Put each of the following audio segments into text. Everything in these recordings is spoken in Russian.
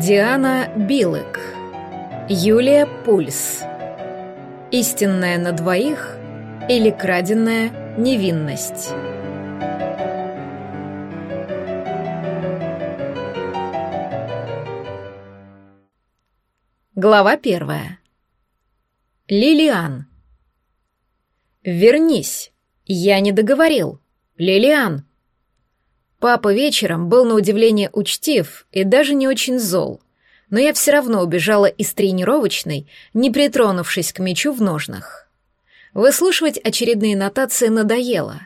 Диана Билык. Юлия Пульс. Истинная на двоих или краденная невинность. Глава первая. Лилиан. Вернись. Я не договорил. Лилиан. Папа вечером был на удивление учтив и даже не очень зол, но я все равно убежала из тренировочной, не притронувшись к мячу в ножнах. Выслушивать очередные нотации надоело.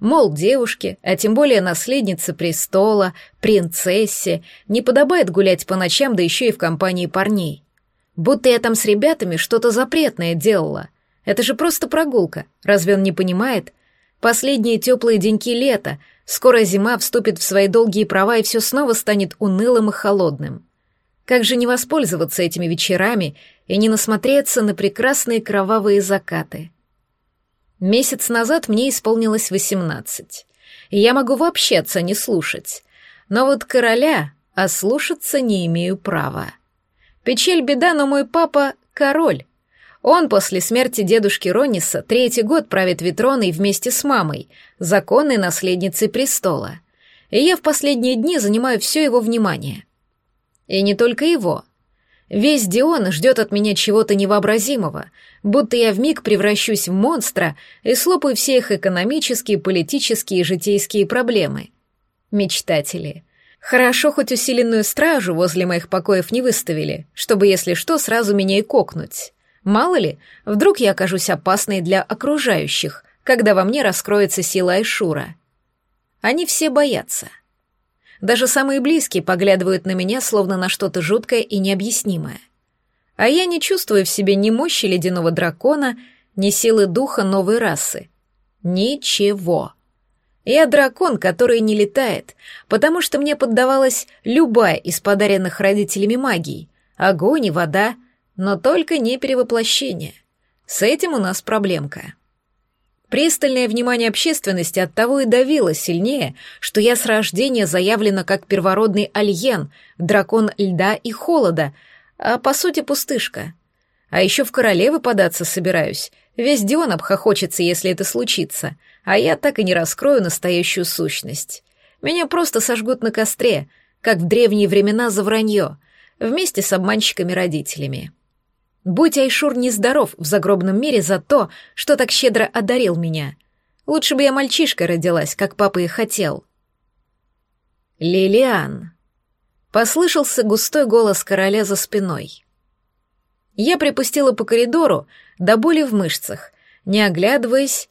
Мол, девушке, а тем более наследнице престола, принцессе, не подобает гулять по ночам, да еще и в компании парней. Будто я там с ребятами что-то запретное делала. Это же просто прогулка, разве он не понимает? Последние теплые деньки лета, Скоро зима вступит в свои долгие права, и все снова станет унылым и холодным. Как же не воспользоваться этими вечерами и не насмотреться на прекрасные кровавые закаты? Месяц назад мне исполнилось восемнадцать, я могу вообще отца не слушать. Но вот короля ослушаться не имею права. Печаль беда, но мой папа — король, он после смерти дедушки Ронниса третий год правит Витроной вместе с мамой, законной наследницей престола. И я в последние дни занимаю все его внимание. И не только его. Весь Дион ждет от меня чего-то невообразимого, будто я вмиг превращусь в монстра и слопаю все их экономические, политические и житейские проблемы. Мечтатели. Хорошо, хоть усиленную стражу возле моих покоев не выставили, чтобы, если что, сразу меня и кокнуть. Мало ли, вдруг я окажусь опасной для окружающих, когда во мне раскроется сила Айшура. Они все боятся. Даже самые близкие поглядывают на меня, словно на что-то жуткое и необъяснимое. А я не чувствую в себе ни мощи ледяного дракона, ни силы духа новой расы. Ничего. Я дракон, который не летает, потому что мне поддавалась любая из подаренных родителями магий — огонь и вода, но только не перевоплощение. С этим у нас проблемка. Пристальное внимание общественности от того и давило сильнее, что я с рождения заявлена как первородный альен, дракон льда и холода, а по сути пустышка. А еще в королевы податься собираюсь. Весь Дион обхохочется, если это случится, а я так и не раскрою настоящую сущность. Меня просто сожгут на костре, как в древние времена за вранье, вместе с обманщиками-родителями. Будь Айшур нездоров в загробном мире за то, что так щедро одарил меня. Лучше бы я мальчишкой родилась, как папа и хотел. «Лилиан!» — послышался густой голос короля за спиной. Я припустила по коридору до боли в мышцах, не оглядываясь,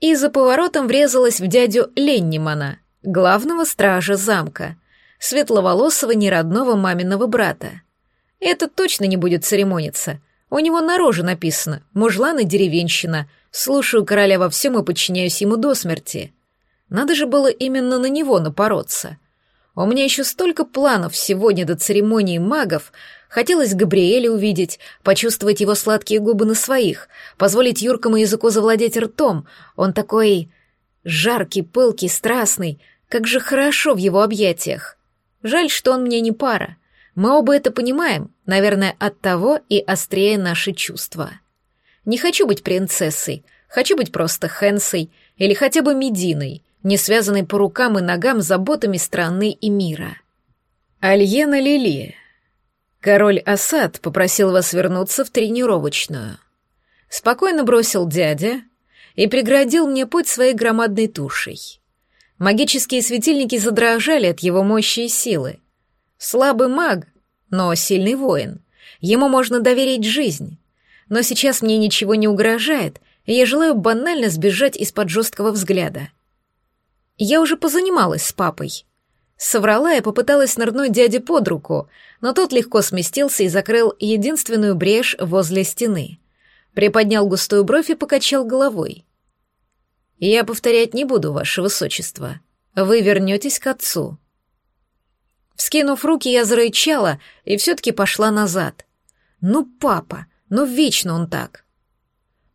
и за поворотом врезалась в дядю Леннимана, главного стража замка, светловолосого неродного маминого брата. Этот точно не будет церемониться. У него на роже написано «Мужлан и деревенщина». Слушаю короля во всем и подчиняюсь ему до смерти. Надо же было именно на него напороться. У меня еще столько планов сегодня до церемонии магов. Хотелось Габриэля увидеть, почувствовать его сладкие губы на своих, позволить юркому языку завладеть ртом. Он такой жаркий, пылкий, страстный. Как же хорошо в его объятиях. Жаль, что он мне не пара. Мы оба это понимаем, наверное, от того и острее наши чувства. Не хочу быть принцессой, хочу быть просто Хенсой или хотя бы Мединой, не связанной по рукам и ногам заботами страны и мира. Альена Лили. Король Асад попросил вас вернуться в тренировочную. Спокойно бросил дядя и преградил мне путь своей громадной тушей. Магические светильники задрожали от его мощи и силы, Слабый маг, но сильный воин. Ему можно доверить жизнь. Но сейчас мне ничего не угрожает, и я желаю банально сбежать из-под жесткого взгляда. Я уже позанималась с папой. Соврала и попыталась нырнуть дяде под руку, но тот легко сместился и закрыл единственную брешь возле стены. Приподнял густую бровь и покачал головой. «Я повторять не буду, ваше высочество. Вы вернетесь к отцу». Вскинув руки, я зарычала и все-таки пошла назад. Ну, папа, ну вечно он так.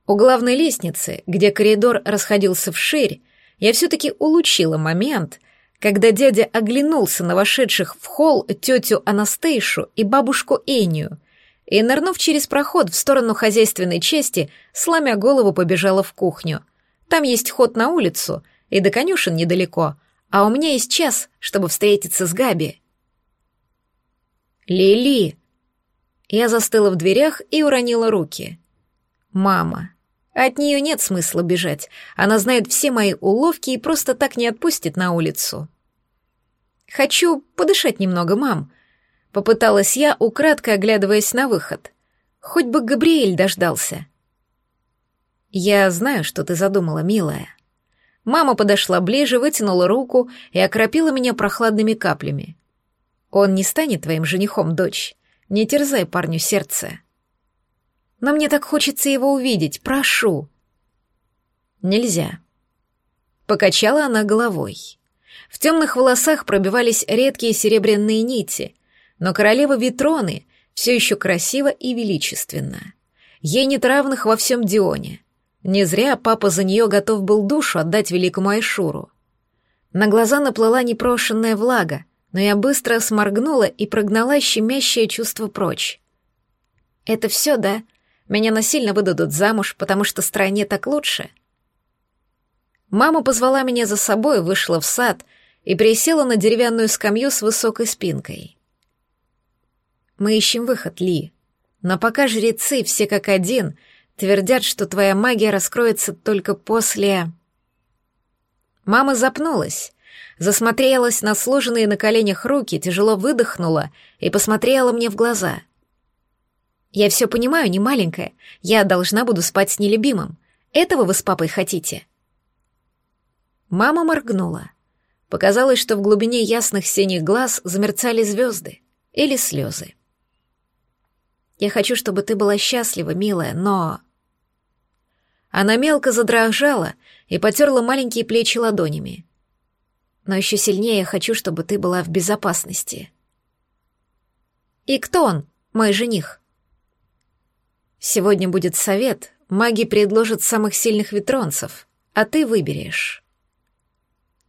У главной лестницы, где коридор расходился вширь, я все-таки улучила момент, когда дядя оглянулся на вошедших в холл тетю Анастейшу и бабушку Энию и, нырнув через проход в сторону хозяйственной части, сломя голову побежала в кухню. Там есть ход на улицу, и до конюшен недалеко, а у меня есть час, чтобы встретиться с Габи. «Лили!» Я застыла в дверях и уронила руки. «Мама!» От нее нет смысла бежать. Она знает все мои уловки и просто так не отпустит на улицу. «Хочу подышать немного, мам», — попыталась я, украдкой оглядываясь на выход. «Хоть бы Габриэль дождался». «Я знаю, что ты задумала, милая». Мама подошла ближе, вытянула руку и окропила меня прохладными каплями. «Он не станет твоим женихом, дочь. Не терзай парню сердце». Но мне так хочется его увидеть, прошу. Нельзя. Покачала она головой. В темных волосах пробивались редкие серебряные нити, но королева Витроны все еще красива и величественна. Ей нет равных во всем Дионе. Не зря папа за нее готов был душу отдать великому Айшуру. На глаза наплыла непрошенная влага, но я быстро сморгнула и прогнала щемящее чувство прочь. «Это все, да?» Меня насильно выдадут замуж, потому что стране так лучше. Мама позвала меня за собой, вышла в сад и присела на деревянную скамью с высокой спинкой. Мы ищем выход, Ли. Но пока жрецы, все как один, твердят, что твоя магия раскроется только после... Мама запнулась, засмотрелась на сложенные на коленях руки, тяжело выдохнула и посмотрела мне в глаза — я все понимаю, не маленькая. Я должна буду спать с нелюбимым. Этого вы с папой хотите?» Мама моргнула. Показалось, что в глубине ясных синих глаз замерцали звезды или слезы. «Я хочу, чтобы ты была счастлива, милая, но...» Она мелко задрожала и потерла маленькие плечи ладонями. «Но еще сильнее я хочу, чтобы ты была в безопасности». «И кто он, мой жених?» Сегодня будет совет, маги предложат самых сильных ветронцев, а ты выберешь.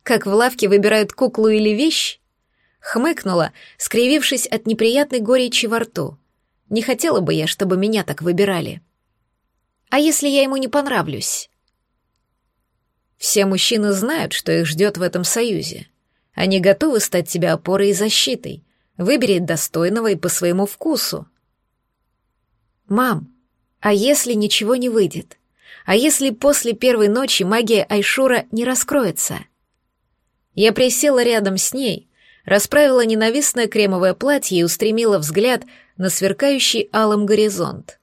Как в лавке выбирают куклу или вещь? Хмыкнула, скривившись от неприятной горечи во рту. Не хотела бы я, чтобы меня так выбирали. А если я ему не понравлюсь? Все мужчины знают, что их ждет в этом союзе. Они готовы стать тебе опорой и защитой, выбери достойного и по своему вкусу. «Мам, а если ничего не выйдет? А если после первой ночи магия Айшура не раскроется? Я присела рядом с ней, расправила ненавистное кремовое платье и устремила взгляд на сверкающий алым горизонт.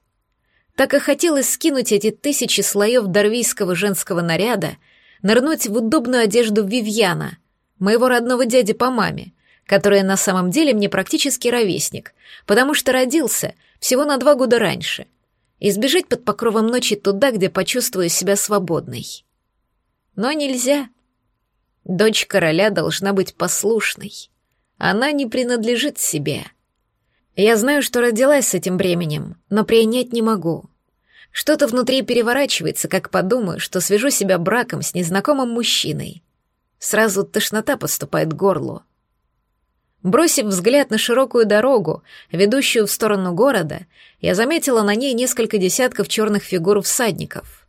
Так и хотелось скинуть эти тысячи слоев дарвийского женского наряда, нырнуть в удобную одежду Вивьяна, моего родного дяди по маме, который на самом деле мне практически ровесник, потому что родился всего на два года раньше, и сбежать под покровом ночи туда, где почувствую себя свободной. Но нельзя. Дочь короля должна быть послушной. Она не принадлежит себе. Я знаю, что родилась с этим бременем, но принять не могу. Что-то внутри переворачивается, как подумаю, что свяжу себя браком с незнакомым мужчиной. Сразу тошнота подступает к горлу. Бросив взгляд на широкую дорогу, ведущую в сторону города, я заметила на ней несколько десятков черных фигур всадников.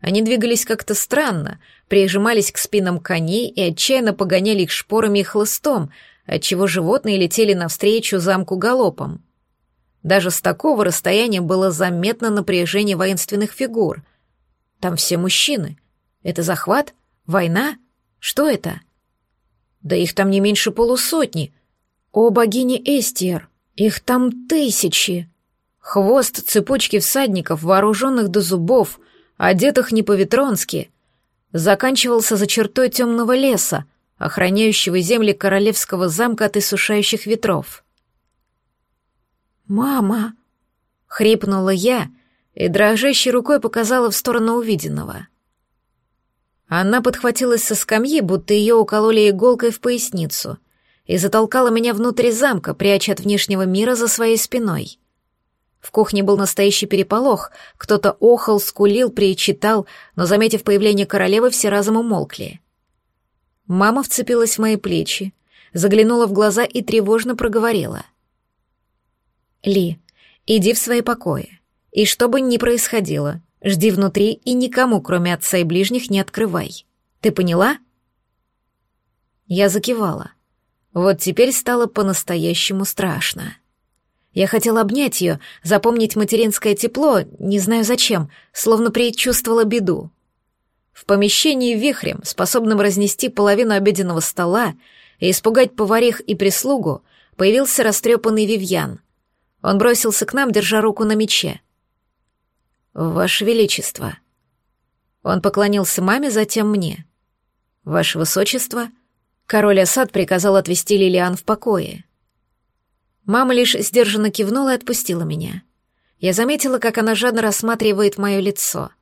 Они двигались как-то странно, прижимались к спинам коней и отчаянно погоняли их шпорами и хлыстом, отчего животные летели навстречу замку галопом. Даже с такого расстояния было заметно напряжение воинственных фигур. Там все мужчины. Это захват? Война? Что это? Да их там не меньше полусотни — «О, богиня Эстиер! Их там тысячи!» Хвост цепочки всадников, вооруженных до зубов, одетых не по-ветронски, заканчивался за чертой темного леса, охраняющего земли королевского замка от иссушающих ветров. «Мама!» — хрипнула я и дрожащей рукой показала в сторону увиденного. Она подхватилась со скамьи, будто ее укололи иголкой в поясницу — и затолкала меня внутрь замка, пряча от внешнего мира за своей спиной. В кухне был настоящий переполох, кто-то охал, скулил, причитал, но, заметив появление королевы, все разом умолкли. Мама вцепилась в мои плечи, заглянула в глаза и тревожно проговорила. «Ли, иди в свои покои, и что бы ни происходило, жди внутри и никому, кроме отца и ближних, не открывай. Ты поняла?» Я закивала. Вот теперь стало по-настоящему страшно. Я хотела обнять ее, запомнить материнское тепло, не знаю зачем, словно предчувствовала беду. В помещении вихрем, способным разнести половину обеденного стола и испугать поварих и прислугу, появился растрепанный Вивьян. Он бросился к нам, держа руку на мече. «Ваше Величество». Он поклонился маме, затем мне. «Ваше Высочество», король Асад приказал отвести Лилиан в покое. Мама лишь сдержанно кивнула и отпустила меня. Я заметила, как она жадно рассматривает мое лицо —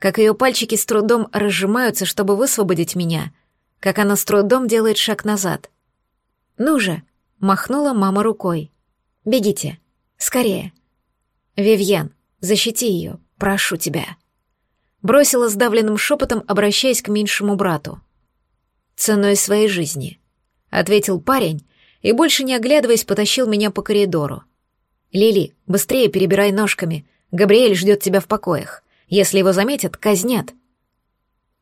как ее пальчики с трудом разжимаются, чтобы высвободить меня, как она с трудом делает шаг назад. «Ну же!» — махнула мама рукой. «Бегите! Скорее!» «Вивьен, защити ее, прошу тебя!» Бросила сдавленным шепотом, обращаясь к меньшему брату. «Ценой своей жизни», — ответил парень и, больше не оглядываясь, потащил меня по коридору. «Лили, быстрее перебирай ножками, Габриэль ждет тебя в покоях. Если его заметят, казнят.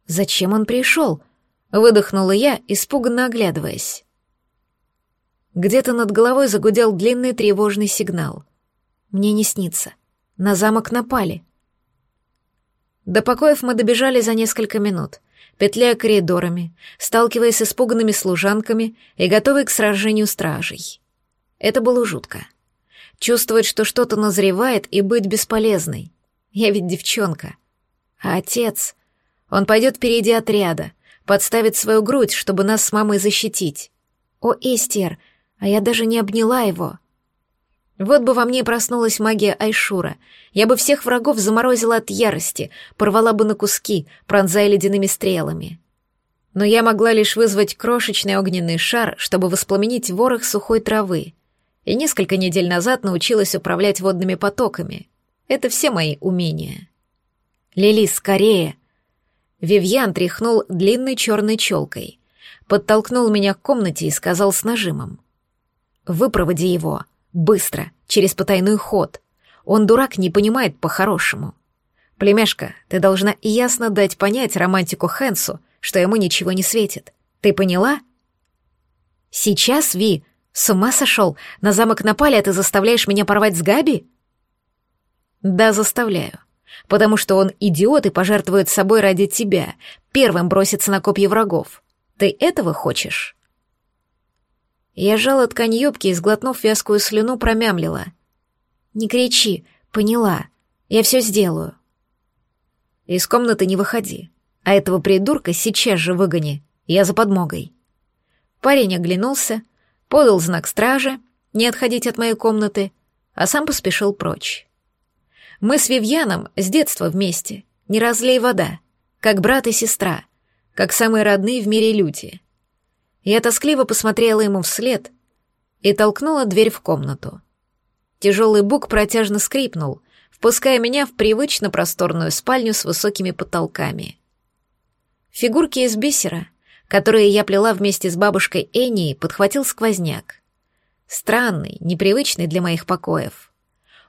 Зачем он пришел? Выдохнула я, испуганно оглядываясь. Где-то над головой загудел длинный тревожный сигнал. Мне не снится. На замок напали. До покоев мы добежали за несколько минут, петляя коридорами, сталкиваясь с испуганными служанками и готовые к сражению стражей. Это было жутко. Чувствовать, что что-то назревает, и быть бесполезной. Я ведь девчонка. А отец... Он пойдет впереди отряда, подставит свою грудь, чтобы нас с мамой защитить. О, Эстер, а я даже не обняла его. Вот бы во мне проснулась магия Айшура. Я бы всех врагов заморозила от ярости, порвала бы на куски, пронзая ледяными стрелами. Но я могла лишь вызвать крошечный огненный шар, чтобы воспламенить ворох сухой травы. И несколько недель назад научилась управлять водными потоками. Это все мои умения. Лили, скорее. Вивьян тряхнул длинной черной челкой, подтолкнул меня к комнате и сказал с нажимом. «Выпроводи его. Быстро, через потайной ход. Он дурак, не понимает по-хорошему. Племяшка, ты должна ясно дать понять романтику Хэнсу, что ему ничего не светит. Ты поняла?» «Сейчас, Ви, с ума сошел? На замок напали, а ты заставляешь меня порвать с Габи?» Да, заставляю. Потому что он идиот и пожертвует собой ради тебя, первым бросится на копья врагов. Ты этого хочешь? Я жала ткань юбки и, сглотнув вязкую слюну, промямлила. «Не кричи, поняла. Я все сделаю». «Из комнаты не выходи, а этого придурка сейчас же выгони. Я за подмогой». Парень оглянулся, подал знак страже, не отходить от моей комнаты, а сам поспешил прочь. Мы с Вивьяном с детства вместе, не разлей вода, как брат и сестра, как самые родные в мире люди. Я тоскливо посмотрела ему вслед и толкнула дверь в комнату. Тяжелый бук протяжно скрипнул, впуская меня в привычно просторную спальню с высокими потолками. Фигурки из бисера, которые я плела вместе с бабушкой Эннией, подхватил сквозняк. Странный, непривычный для моих покоев.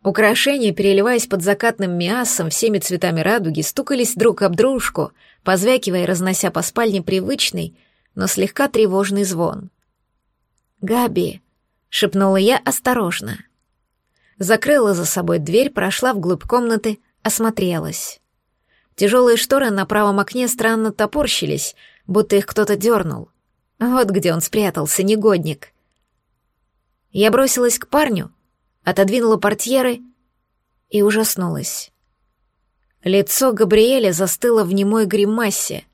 Украшения, переливаясь под закатным миасом всеми цветами радуги, стукались друг об дружку, позвякивая и разнося по спальне привычный, но слегка тревожный звон. «Габи», — шепнула я осторожно. Закрыла за собой дверь, прошла вглубь комнаты, осмотрелась. Тяжелые шторы на правом окне странно топорщились, будто их кто-то дернул. Вот где он спрятался, негодник. Я бросилась к парню, отодвинула портьеры и ужаснулась. Лицо Габриэля застыло в немой гримасе,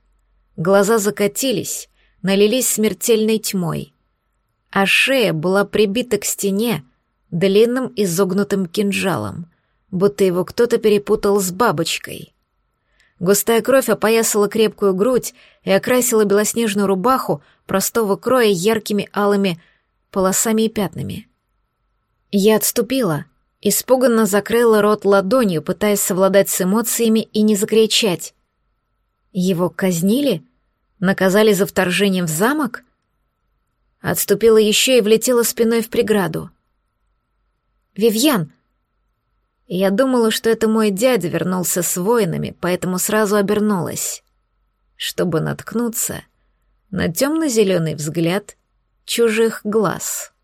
глаза закатились, налились смертельной тьмой, а шея была прибита к стене длинным изогнутым кинжалом, будто его кто-то перепутал с бабочкой. Густая кровь опоясала крепкую грудь и окрасила белоснежную рубаху простого кроя яркими алыми полосами и пятнами — я отступила, испуганно закрыла рот ладонью, пытаясь совладать с эмоциями и не закричать. Его казнили? Наказали за вторжение в замок? Отступила еще и влетела спиной в преграду. «Вивьян!» Я думала, что это мой дядя вернулся с воинами, поэтому сразу обернулась, чтобы наткнуться на темно-зеленый взгляд чужих глаз.